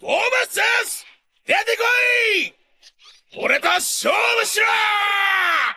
ボーマスです出てこい俺と勝負しろ